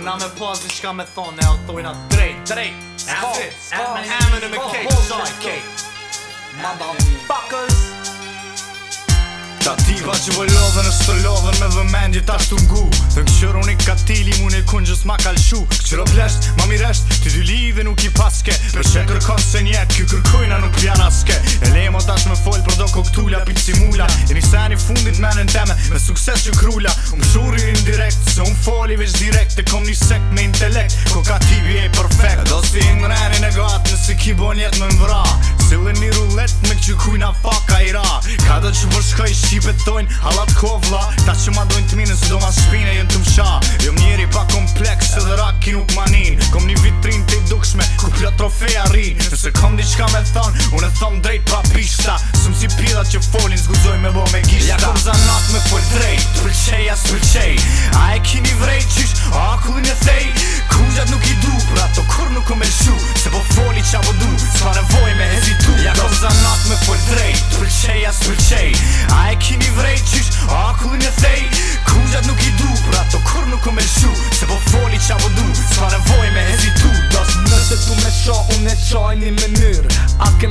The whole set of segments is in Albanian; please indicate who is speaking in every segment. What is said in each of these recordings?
Speaker 1: Për na me pas diçka me thonë e autojna drejt Drejt, skoj, skoj, hemen e me kejt, shoj, shoj, shoj, shoj Motherfuckers Ta ti që vë lodhen e së lodhen me dhe mendje ta shtu ngu Dhe në këshër unë i katili mune një kun gjës ma kalëshu Këshër o plesht, ma miresht, ty dy lidhe nuk i paske Për që kërkon se njetë, kjo kërkojna nuk pjana s'ke ka i shqipe tojnë halat kovla Ta që ma dojnë të minë Së do ma shpine jenë të msha Jom njeri pa kompleks Se dhe raki nuk manin Kom një vitrin të i dukshme Ku plot trofeja ri Nëse kom diçka qka me thonë Unë e thonë drejt pa pishta Sëm si pjeda që folin Zguzoj me bo me gishta Ja kom zanat me fol drejt Pëlqeja pëlqej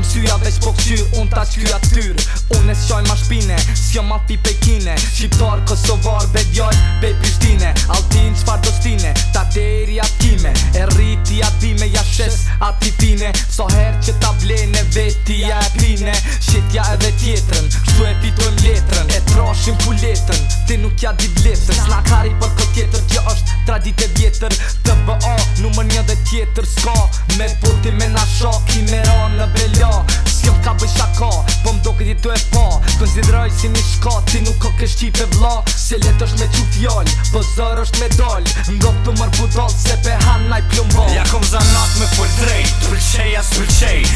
Speaker 1: Qyja veç po këqy, un ta qy atyr Un e s'qaj ma
Speaker 2: shpine, s'jo ma pi pekine Shqiptar, Kosovar, Bedjoj, Bebjushtine Altin, qfar dostine, ta deri atime E rriti atime, ja shes ati fine So her që ta blene, veti ja e pine Shqetja edhe tjetrën, kështu e fitojm letrën E trashim ku ti nuk ja di bletrën Sna kari për kët tjetër, është tradite vjetër TBO numër një dhe tjetër, s'ka Me poti, me nasha, kime rrë bella Sjëm ka bëj shaka, po mdo këti të e pa Konzidroj si një shka, ti nuk ka kështi pe vla Se let është me që po zër është me doll
Speaker 1: Ndo këtu mërë dollë, se pe hanë naj plumbo Ja kom zanat me full drejt, pëllqeja së pëllqej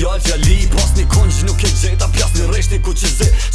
Speaker 3: Gjalt ja li, pas një kunqë nuk e gjeta Pjas një resht një ku që zetë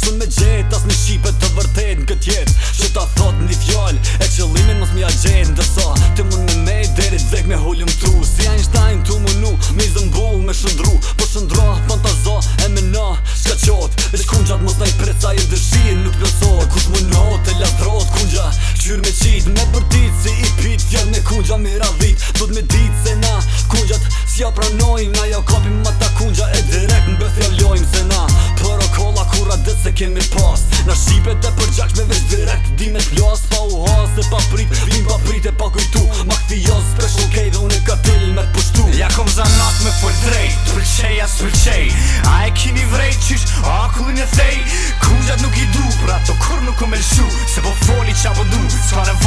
Speaker 3: ti me t'lojnë s'pa u hasë Dhe pa prit,
Speaker 1: vim pa prit e pa kujtu Ma këti jazë, presh okej dhe unë e katil me t'pushtu Ja kom za me full drejt, t'pëlqej as t'pëlqej A e kini vrej qysh, a kullin e thej Kungjat nuk i du, pra to kur nuk o me Se po foli qa po du,